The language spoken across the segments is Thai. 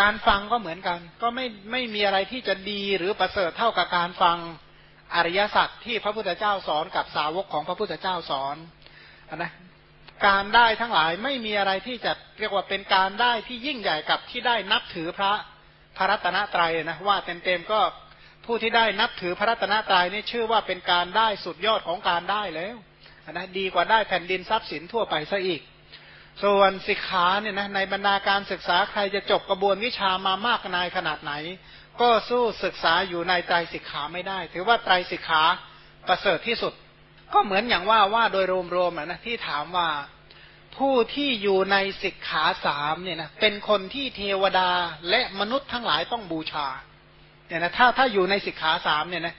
การฟังก็เหมือนกัน ก็ไม่ไม่มีอะไรที่จะดีหรือประเสริฐเท่ากับการฟังอริยสัจที่พระพุทธเจ้าสอนกับสาวกของพระพุทธเจ้าสอนนะการได้ทั้งหลายไม่มีอะไรที่จะเรียกว่าเป็นการได้ที่ยิ่งใหญ่กับที่ได้นับถือพระพระรัตนตรัยนะว่าเต็มๆก็ผู้ที่ได้นับถือพระรัตนตรัยนี่ชื่อว่าเป็นการได้สุดยอดของการได้แล้วนะดีกว่าได้แผ่นดินทรัพย์สินทั่วไปซะอีก ส่วนสิกขาเนี่ยนะในบรรดาการศึกษาใครจะจบกระบวนวิชามามากนายขนาดไหน ก็สู้ศึกษาอยู่ในไตรสิกขาไม่ได้ ถือว่าไตรสิกขาประเสริฐที่สุด ก็เหมือนอย่างว่าว่าโดยรวมๆนะที่ถามว่าผู้ที่อยู่ในสิกขาสามเนี่ยนะเป็นคนที่เทวดาและมนุษย์ทั้งหลายต้องบูชาเนี่ยนะถ้าถ้าอยู่ในสิกขาสามเนี่ยนะ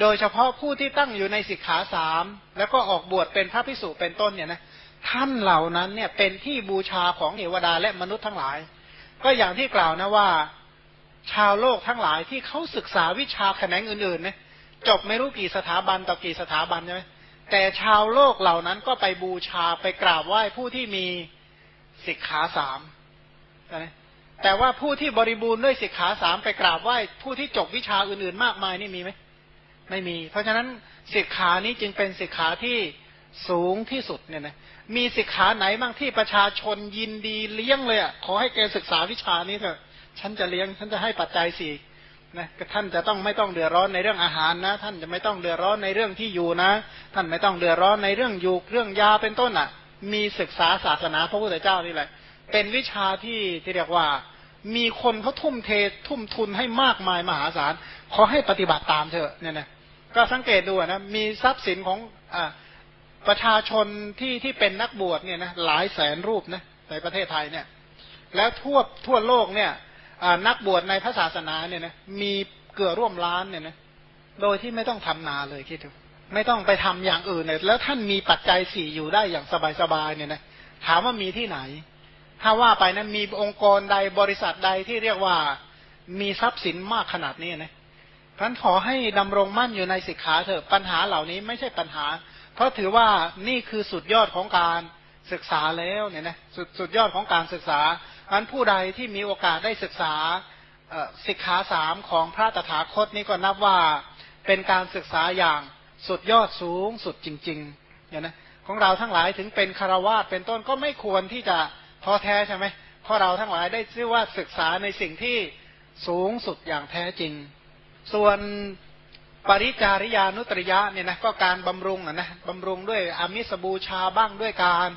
โดยเฉพาะผู้ที่ตั้งอยู่ในสิกขาสามแล้วก็ออกบวชเป็นพระพิสุเป็นต้นเนี่ยนะ ท่านเหล่านั้นเนี่ยเป็นที่บูชาของเทวดาและมนุษย์ทั้งหลาย ก็อย่างที่กล่าวนะว่า ชาวโลกทั้งหลายที่เขาศึกษาวิชาแขนงอื่นๆเนี่ยจบไม่รู้กี่สถาบันต่อกี่สถาบันใช่ไหมแต่ชาวโลกเหล่านั้นก็ไปบูชาไปกราบไหว้ผู้ที่มีสิกขาสามนะแต่ว่าผู้ที่บริบูรณ์ด้วยสิกขาสามไปกราบไหว้ผู้ที่จบวิชาอื่นๆ มากมายนี่มีไหมไม่มี เพราะฉะนั้นสิกขานี้จึงเป็นสิกขาที่ สูงที่สุดเนี่ยนะมีสิกขาไหนบ้างที่ประชาชนยินดีเลี้ยงเลยอะขอให้แกศึกษาวิชานี้เถอะฉันจะเลี้ยงฉันจะให้ปัจจัยสี่นะท่านจะต้องไม่ต้องเดือดร้อนในเรื่องอาหารนะ ท่านจะไม่ต้องเดือดร้อนในเรื่องที่อยู่นะ ท่านไม่ต้องเดือดร้อนในเรื่องอยู่เรื่องยาเป็นต้นอะ มีศึกษาศาสนาพระพุทธเจ้านี่แหละ เป็นวิชาที่ที่เรียกว่า มีคนเขาทุ่มเททุ่มทุนให้มากมายมหาศาลขอให้ปฏิบัติตามเถอะเนี่ยนะก็สังเกตดูนะมีทรัพย์สินของอ่า ประชาชนที่ที่เป็นนักบวชเนี่ยนะหลายแสนรูปนะในประเทศไทยเนี่ย แล้วทั่วทั่วโลกเนี่ยนักบวชในพระศาสนาเนี่ยนะมีเกือร่วมล้านเนี่ยนะโดยที่ไม่ต้องทำนาเลยคิดดูไม่ต้องไปทำอย่างอื่นเลยแล้วท่านมีปัจจัยสี่อยู่ได้อย่างสบายๆเนี่ยนะถามว่ามีที่ไหน ถ้าว่าไปนั้นมีองค์กรใดบริษัทใดที่เรียกว่ามีทรัพย์สินมากขนาดนี้นะท่านขอให้ดำรงมั่นอยู่ในสิกขาเถอะปัญหาเหล่านี้ไม่ใช่ปัญหา เพราะถือว่านี่คือสุดยอดของการศึกษาแล้วเนี่ยนะสุดสุดยอดของการศึกษาอันผู้ใดที่มีโอกาสได้ศึกษาสิกขาสามของพระตถาคตนี้ก็นับว่าเป็นการศึกษาอย่างสุดยอดสูงสุดจริงๆเนี่ยนะของเราทั้งหลายถึงเป็นคารวาสเป็นต้นก็ไม่ควรที่จะท้อแท้ใช่ไหมเพราะเราทั้งหลายได้ชื่อว่าศึกษาในสิ่งที่สูงสุดอย่างแท้จริง ส่วน ปริจาริยานุตริยะเนี่ยนะก็การบำรุงนะบำรุงด้วยอามิสบูชาบ้างด้วยการ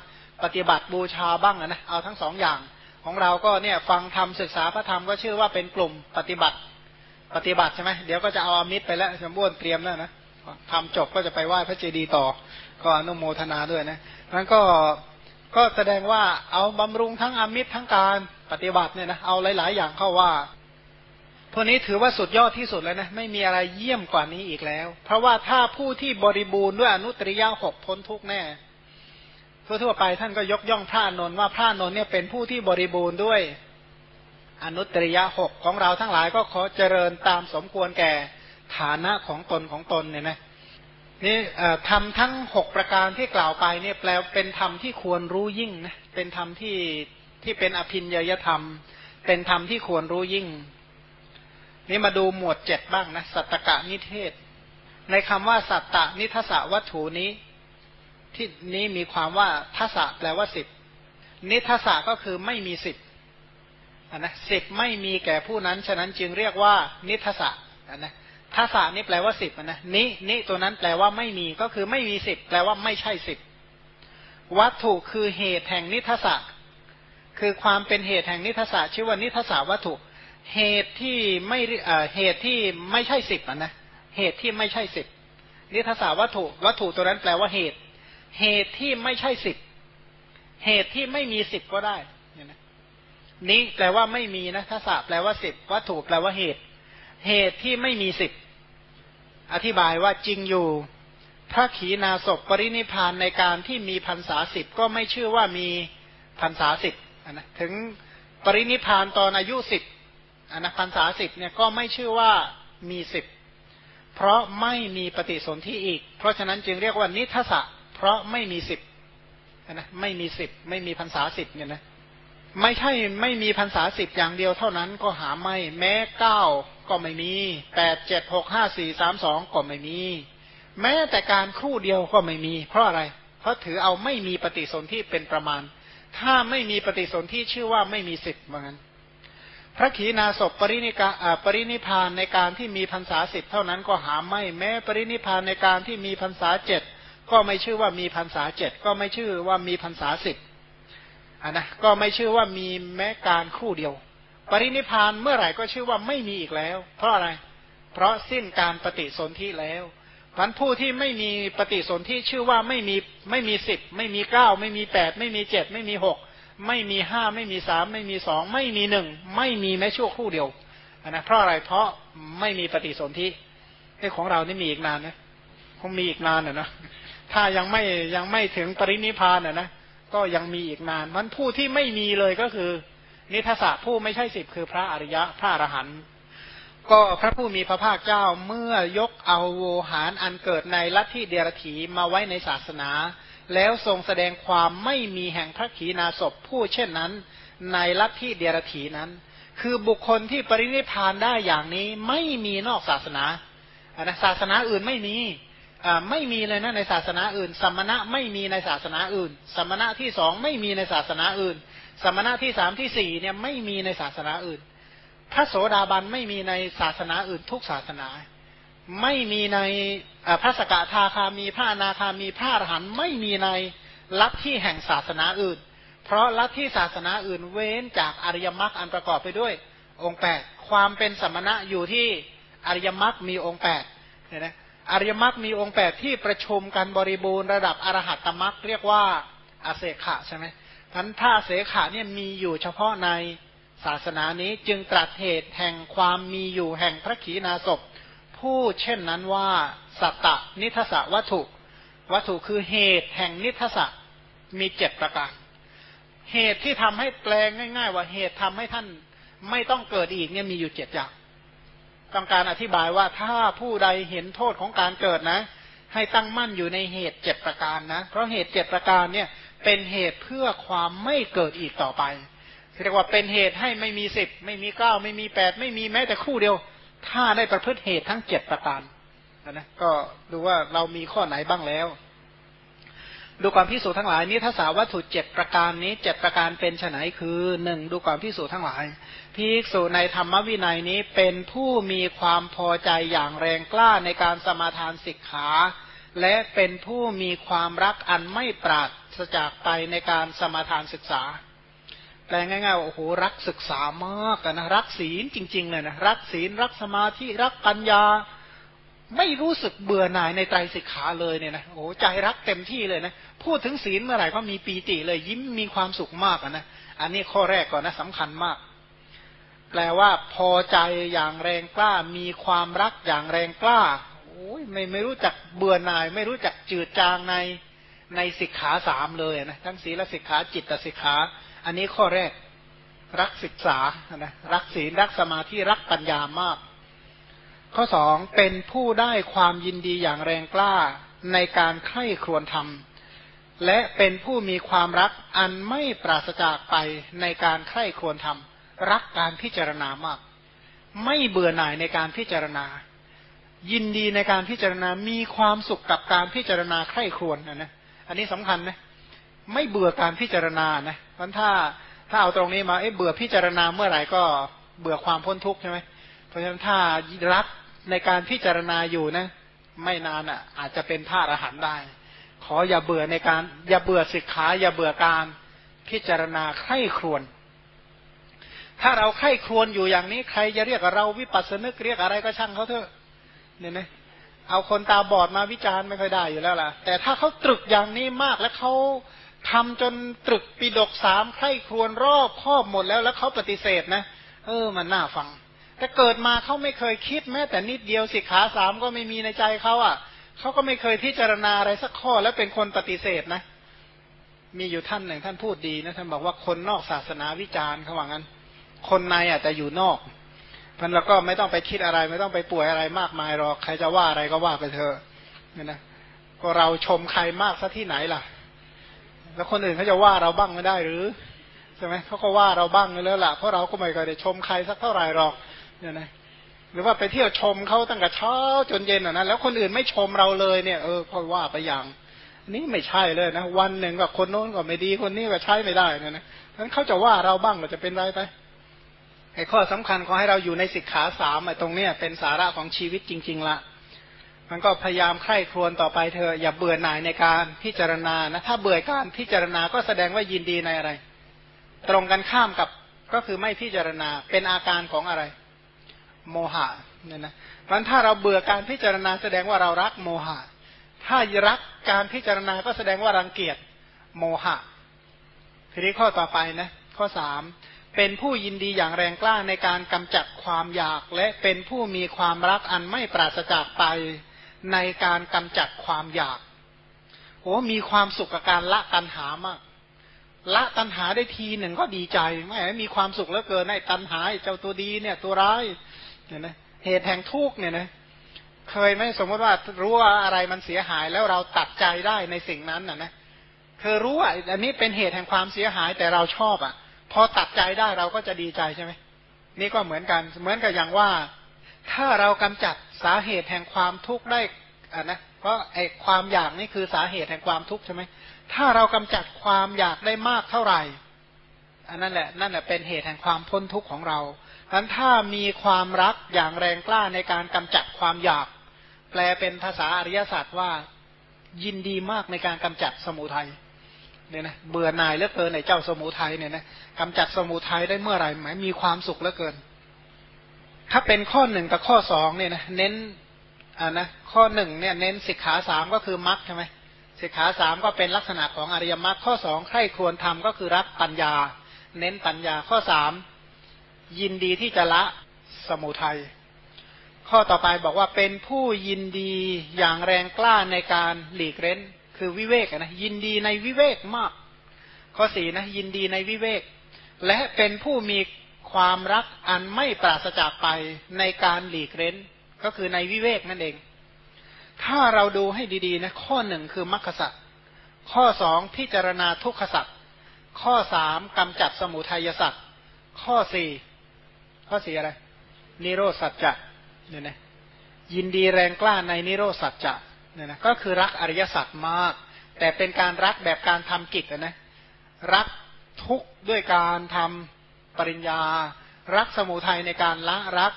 ปฏิบัติบูชาบ้างนะเอาทั้งสองอย่างของเราก็เนี่ยฟังธรรมศึกษาพระธรรมก็ชื่อว่าเป็นกลุ่มปฏิบัติปฏิบัติใช่ไหมเดี๋ยวก็จะเอาอามิตรไปแล้วสมบูรณ์เตรียมแล้วนะทำจบก็จะไปไหว้พระเจดีย์ต่อ ก็อนุโมทนาด้วยนะนั้นก็ก็แสดงว่าเอาบำรุงทั้งอามิตรทั้งการปฏิบัติเนี่ยนะเอาหลาย ๆ อย่างเข้าว่า พวกนี้ถือว่าสุดยอดที่สุดแล้วนะไม่มีอะไรเยี่ยมกว่านี้อีกแล้ว เพราะว่าถ้าผู้ที่บริบูรณ์ด้วยอนุตริยาหกพ้นทุกแน่ทั่วๆไปท่านก็ยกย่องพระนนท์ว่าพระนนท์เนี่ยเป็นผู้ที่บริบูรณ์ด้วยอนุตริยะหกของเราทั้งหลายก็ขอเจริญตามสมควรแก่ฐานะของตนของตนเนี่ยนะนี่ทำทั้งหกประการที่กล่าวไปเนี่ยแปลเป็นธรรมที่ควรรู้ยิ่งนะเป็นธรรมที่ที่เป็นอภินยยธรรม เป็นธรรมที่ควรรู้ยิ่ง นี่มาดูหมวดเจ็ดบ้างนะสัตตกะนิเทศ ในคำว่าสัตตนิทศวัตถุนี้ ที่นี้มีความว่าทัศแปลว่าสิบนิทัศก็คือไม่มีสิบนะสิบไม่มีแก่ผู้นั้น ฉะนั้นจึงเรียกว่านิทัศนะทัศนี่แปลว่าสิบนะนินิตัวนั้นแปลว่าไม่มีก็คือไม่มีสิบแปลว่าไม่ใช่สิบวัตถุคือเหตุแห่งนิทัศคือความเป็นเหตุแห่งนิทัศชื่อว่านิทัศวัตถุ เหตุที่ไม่เหตุที่ไม่ใช่สิบนะเหตุที่ไม่ใช่สิบนิทัศวัตถุวัตถุตัวนั้นแปลว่าเหตุ เหตุที่ไม่ใช่สิบเหตุที่ไม่มีสิบก็ได้เนี่ยนะนี้แปลว่าไม่มีนะทัศแปลว่าสิบวัตถุแปลว่าเหตุ เหตุที่ไม่มีสิบอธิบายว่าจริงอยู่ พระขีณาศพปรินิพานในการที่มีพรรษาสิบก็ไม่ชื่อว่ามีพรรษาสิบนะถึงปรินิพานตอนอายุสิบ อนะพรรษาสิบเนี่ยก็ไม่ชื่อว่ามีสิบเพราะไม่มีปฏิสนธิอีก เพราะฉะนั้นจึงเรียกว่านิทัศะเพราะไม่มีสิบนะไม่มีสิบไม่มีพรรษาสิบเนี่ยนะไม่ใช่ไม่มีพรรษาสิบอย่างเดียวเท่านั้นก็หาไม่แม้เก้าก็ไม่มีแปดเจ็ดหกห้าสี่สามสองก็ไม่มี แม้แต่การครู่เดียวก็ไม่มี เพราะอะไร เพราะถือเอาไม่มีปฏิสนธิเป็นประมาณ ถ้าไม่มีปฏิสนธิชื่อว่าไม่มีสิทธิ์เหมือนกัน พระขีณาสพปรินิกาปรินิพานในการที่มีพรรษาสิบเท่านั้นก็หาไม่แม้ ปรินิพานในการที่มีพรรษาเจ็ดก็ไม่ชื่อว่ามีพรรษาเจ็ดก็ไม่ชื่อว่ามีพรรษาสิบอะนะก็ไม่ชื่อว่ามีแม้การคู่เดียว ปรินิพานเมื่อไหร่ก็ชื่อว่าไม่มีอีกแล้ว เพราะอะไร เพราะสิ้นการปฏิสนธิแล้วพันผู้ที่ไม่มีปฏิสนธิชื่อว่าไม่มีไม่มีสิบไม่มีเก้าไม่มีแปดไม่มีเจ็ดไม่มีหก ไม่มีห้าไม่มีสามไม่มีสองไม่มีหนึ่งไม่มีแม้ชั่วคู่เดียวนะเพราะอะไรเพราะไม่มีปฏิสนธิไอ้ของเรานี่มีอีกนานนะคงมีอีกนานอะนะถ้ายังไม่ยังไม่ถึงปรินิพานอะนะก็ยังมีอีกนานมันผู้ที่ไม่มีเลยก็คือ นิทศะผู้ไม่ใช่สิบคือพระอริยะพระอรหันต์ก็พระผู้มีพระภาคเจ้าเมื่อยกเอาโวหารอันเกิดในลัทธิเดรถีมาไว้ในศาสนา แล้วทรงแสดงความไม่มีแห่งพระขีณาสพผู้เช่นนั้น ในลัทธิเดียรถีนั้น คือบุคคลที่ปรินิพานได้อย่างนี้ไม่มีนอกศาสนานะศาสนาอื่นไม่มีไม่มีเลยนะในศาสนาอื่น สมณะไม่มีในศาสนาอื่น สมณะที่สองไม่มีในศาสนาอื่น สมณะที่สามที่สี่เนี่ยไม่มีในศาสนาอื่น พระโสดาบันไม่มีในศาสนาอื่นทุกศาสนา ไม่มีในพระสกทาคามีพระอนาคามีพระอรหันต์ไม่มีในลัทธิแห่งศาสนาอื่น เพราะลัทธิศาสนาอื่นเว้นจากอริยมรรคอันประกอบไปด้วย องค์แปดความเป็นสมณะอยู่ที่อริยมรรคมีองค์แปดเนี่ยนะอริยมรรคมีองค์แปดที่ประชุมกันบริบูรณ์ระดับอรหัตตมรรคเรียกว่าอาเสขะใช่ไหมทันถ้าเสขะเนี่ยมีอยู่เฉพาะในศาสนานี้จึงตรัสเหตุแห่งความมีอยู่แห่งพระขีณาสพ ผู้เช่นนั้นว่า สัตตนิทสวัตถุ วัตถุคือเหตุแห่งนิทสมีเจ็ดประการ เหตุที่ทำให้แปลงง่าย ๆ ว่าเหตุทำให้ท่านไม่ต้องเกิดอีกเนี่ยมีอยู่เจ็ดอย่าง ต้องการอธิบายว่าถ้าผู้ใดเห็นโทษของการเกิดนะ ให้ตั้งมั่นอยู่ในเหตุเจ็ดประการนะ เพราะเหตุเจ็ดประการเนี่ยเป็นเหตุเพื่อความไม่เกิดอีกต่อไปเรียกว่าเป็นเหตุให้ไม่มีสิบไม่มีเก้าไม่มีแปดไม่มีแม้แต่คู่เดียว ถ้าได้ประพฤติเหตุทั้งเจ็ดประการนะก็ดูว่าเรามีข้อไหนบ้างแล้ว ดูความพิสูจน์ทั้งหลายนี้ถ้าสาวัตถุเจ็ดประการนี้เจ็ดประการเป็นไฉนคือหนึ่งดูความพิสูจน์ทั้งหลายภิกษุในธรรมวินัยนี้เป็นผู้มีความพอใจอย่างแรงกล้าในการสมาทานศิกขาและเป็นผู้มีความรักอันไม่ปราศจากไปในการสมาทานศึกษา แปลง่ายๆว่าโอ้โหรักศึกษามากนะรักศีลจริง ๆ เลยนะรักศีลรักสมาธิรักปัญญา ไม่รู้สึกเบื่อหน่ายในใจศิกขาเลยเนี่ยนะโอ้ใจรักเต็มที่เลยนะพูดถึงศีลเมื่อไหร่ก็มีปีติเลยยิ้มมีความสุขมากนะอันนี้ข้อแรกก่อนนะสำคัญมาก แปลว่าพอใจอย่างแรงกล้า มีความรักอย่างแรงกล้าโอ้ยไม่ไม่รู้จักเบื่อหน่าย ไม่รู้จักจืดจางในในสิกขาสามเลยนะทั้งศีลสิกขาจิตสิกขา อันนี้ข้อแรกรักศึกษานะรักศีลรักสมาธิรักปัญญามาก ข้อสองเป็นผู้ได้ความยินดีอย่างแรงกล้าในการใคร่ครวญธรรม และเป็นผู้มีความรักอันไม่ปราศจากไปในการใคร่ครวญธรรม รักการพิจารณามาก ไม่เบื่อหน่ายในการพิจารณา ยินดีในการพิจารณา มีความสุขกับการพิจารณาใคร่ครวญนะนะอันนี้สำคัญนะไม่เบื่อการพิจารณานะ เพราะถ้าถ้าเอาตรงนี้มาเอ๊ะเบื่อพิจารณาเมื่อไหร่ก็เบื่อความพ้นทุกข์ใช่ไหมเพราะฉะนั้นถ้ารักในการพิจารณาอยู่นะ ไม่นานอะ อาจจะเป็นพระอรหันต์ได้ ขออย่าเบื่อในการ อย่าเบื่อสิกขาอย่าเบื่อการพิจารณาใคร่ครวญถ้าเราไข้ครวนอยู่อย่างนี้ ใครจะเรียกเราวิปัสสนึกเรียกอะไรก็ช่างเขาเถอะเนี่ยนะเอาคนตาบอดมาวิจารณ์ไม่ค่อยได้อยู่แล้วล่ะ แต่ถ้าเขาตรึกอย่างนี้มากแล้วเขา ทำจนตรึกปีดกสามไข้ครวนรอบครอบหมดแล้วแล้วเขาปฏิเสธนะ เออมันน่าฟัง แต่เกิดมาเขาไม่เคยคิดแม้แต่นิดเดียวสิขาสามก็ไม่มีในใจเขาอะเขาก็ไม่เคยพิจารณาอะไรสักข้อแล้วเป็นคนปฏิเสธนะ มีอยู่ท่านหนึ่งท่านพูดดีนะท่านบอกว่าคนนอกศาสนาวิจารณ์เขาว่างั้น คนในอาจจะอยู่นอกพันเราก็ไม่ต้องไปคิดอะไร ไม่ต้องไปป่วยอะไรมากมายหรอกใครจะว่าอะไรก็ว่าไปเถอะเนี่ยนะก็เราชมใครมากซะที่ไหนล่ะ แล้วคนอื่นเขาจะว่าเราบ้างไม่ได้หรือใช่ไหมเขาก็ว่าเราบ้างเลยล่ะเพราะเราก็ไม่เคยได้ชมใครสักเท่าไหร่หรอกเนี่ยนะหรือว่าไปเที่ยวชมเขาตั้งแต่เช้าจนเย็นอะนะแล้วคนอื่นไม่ชมเราเลยเนี่ยเออก็ว่าไปอย่างนี่ไม่ใช่เลยนะวันหนึ่งกับคนโน้นก็ไม่ดีคนนี้ก็ใช้ไม่ได้เนี่ยนะนั้นเขาจะว่าเราบ้างก็จะเป็นไรไปไอ้ข้อสำคัญขอให้เราอยู่ในสิกขาสามไอ้ตรงเนี้ยเป็นสาระของชีวิตจริง ๆละ มันก็พยายามใคร่ครวญต่อไปเธออย่าเบื่อหน่ายในการพิจารณานะถ้าเบื่อการพิจารณาก็แสดงว่ายินดีในอะไร ตรงกันข้ามกับก็คือไม่พิจารณาเป็นอาการของอะไร โมหะเนี่ยนะมันถ้าเราเบื่อการพิจารณาแสดงว่าเรารักโมหะ ถ้ารักการพิจารณาก็แสดงว่ารังเกียจโมหะ ทีนี้ข้อต่อไปนะข้อสามเป็นผู้ยินดีอย่างแรงกล้าในการกำจัดความอยาก และเป็นผู้มีความรักอันไม่ปราศจากไป ในการกำจัดความอยากโอ้มีความสุขกับการละตัณหามาก ละตัณหาได้ทีหนึ่งก็ดีใจไม่มีความสุขเหลือเกินในตัณหาเจ้าตัวดีเนี่ยตัวร้ายเนี่ยนะเหตุแห่งทุกข์เนี่ยนะเคยไหมสมมติว่ารู้ว่าอะไรมันเสียหายแล้วเราตัดใจได้ในสิ่งนั้นน่ะนะคือรู้ว่าอันนี้เป็นเหตุแห่งความเสียหายแต่เราชอบอะ พอตัดใจได้เราก็จะดีใจใช่ไหมนี่ก็เหมือนกันเหมือนกับอย่างว่า ถ้าเรากำจัดสาเหตุแห่งความทุกข์ได้อ่านะเพราะไอ้ความอยากนี่คือสาเหตุแห่งความทุกข์ใช่ไหมถ้าเรากำจัดความอยากได้มากเท่าไหร่อันนั้นแหละนั่นแหละเป็นเหตุแห่งความพ้นทุกข์ของเราดังนั้นถ้ามีความรักอย่างแรงกล้าในการกำจัดความอยาก แปลเป็นภาษาอริยศาสตร์ว่ายินดีมากในการกำจัดสมุทัยเนี่ยนะเบื่อหน่ายเหลือเกินในเจ้าสมุทัยเนี่ยนะกำจัดสมุทัยได้เมื่อไหร่หมายมีความสุขเหลือเกิน ถ้าเป็นข้อหนึ่งกับข้อสองเนี่ยนะเน้นอ่านะข้อหนึ่งเนี่ยเน้นสิกขาสามก็คือมรรคใช่ไหมสิกขาสามก็เป็นลักษณะของอริยมรรคข้อสองใคร่ควรทำก็คือรักปัญญา เน้นปัญญาข้อสามยินดีที่จะละสมุทัยข้อต่อไปบอกว่าเป็นผู้ยินดีอย่างแรงกล้าในการหลีกเล้น คือวิเวกนะยินดีในวิเวกมาก ข้อสี่นะยินดีในวิเวก และเป็นผู้มี ความรักอันไม่ปราศจากไปในการหลีกเล้น ก็คือในวิเวกนั่นเอง ถ้าเราดูให้ดีๆนะข้อหนึ่งคือมรรคสัตข้อสองพิจารณาทุกขสัตข้อสามกำจัดสมุทัยสัตข้อสี่ข้อสี่อะไร นิโรสัจจะเนี่ยนะยินดีแรงกล้าในนิโรสัจจะเนี่ยนะก็คือรักอริยสัจมาก แต่เป็นการรักแบบการทำกิจนะรักทุกด้วยการทำ ปริญญา รักสมุทัยในการละรัก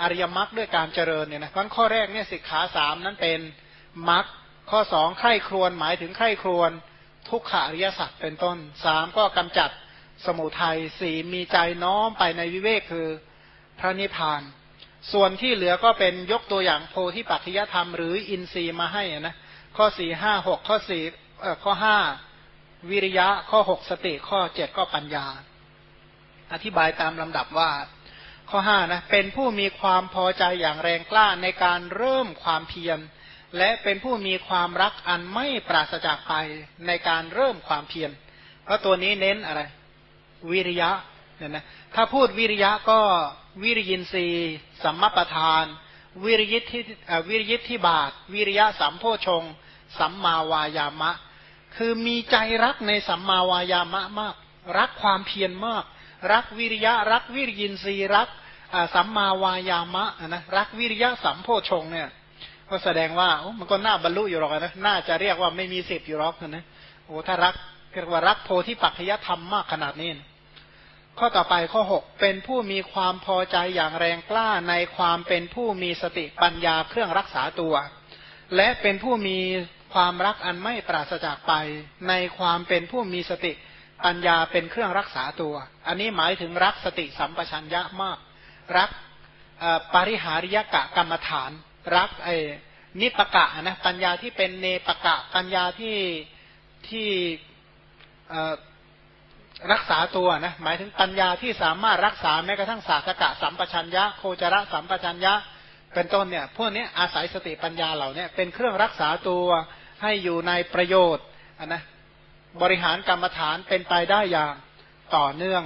อริยมรรคด้วยการเจริญเนี่ยนะข้อแรกเนี่ยสิกขาสามนั้นเป็นมรรคข้อสองไข้ครวนหมายถึงไข้ครวนทุกขาอริยสัจเป็นต้นสามก็กำจัดสมุทัยสี่มีใจน้อมไปในวิเวกคือพระนิพพาน ส่วนที่เหลือก็เป็นยกตัวอย่างโพธิปัจจยธรรมหรืออินทรีย์มาให้นะข้อสี่ห้าหกข้อสี่เอ่อข้อห้าวิริยะข้อหกสติข้อเจ็ดก็ปัญญา อธิบายตามลำดับว่า ข้อห้านะเป็นผู้มีความพอใจอย่างแรงกล้าในการเริ่มความเพียรและเป็นผู้มีความรักอันไม่ปราศจากไปในการเริ่มความเพียรเพราะตัวนี้เน้นอะไร วิริยะเนี่ยนะถ้าพูดวิริยะก็วิริยินทรีย์สัมมาประธาน วิริยิทที่วิริยิทที่บาท วิริยะสัมโพชง สัมมาวายามะ คือมีใจรักในสัมมาวายามะมาก รักความเพียรมาก รักวิริยะ รักวิริยินทรีย์รักสัมมาวายามะนะรักวิริยะสัมโพชงเนี่ยก็แสดงว่ามันก็น่าบรรลุอยู่หรอกนะน่าจะเรียกว่าไม่มีสิทธิอยู่หรอกนะโอ้ถ้ารักเรียกว่ารักโพธิปัจจยธรรมมากขนาดนี้ข้อต่อไปข้อหกเป็นผู้มีความพอใจอย่างแรงกล้าในความเป็นผู้มีสติปัญญาเครื่องรักษาตัว และเป็นผู้มีความรักอันไม่ปราศจากไป ในความเป็นผู้มีสติ ปัญญาเป็นเครื่องรักษาตัว อันนี้หมายถึงรักสติสัมปชัญญะมาก รักปริหาริยกะกรรมฐาน รักไอ้นิปกะนะปัญญาที่เป็นเนปกะปัญญาที่ที่รักษาตัวนะหมายถึงปัญญาที่สามารถรักษาแม้กระทั่งศาสกะสัมปชัญญะโคจระสัมปชัญญะเป็นต้นเนี่ยพวกนี้อาศัยสติปัญญาเหล่านี้เป็นเครื่องรักษาตัวให้อยู่ในประโยชน์นนะ บริหารกรรมฐานเป็นไปได้อย่างต่อเนื่อง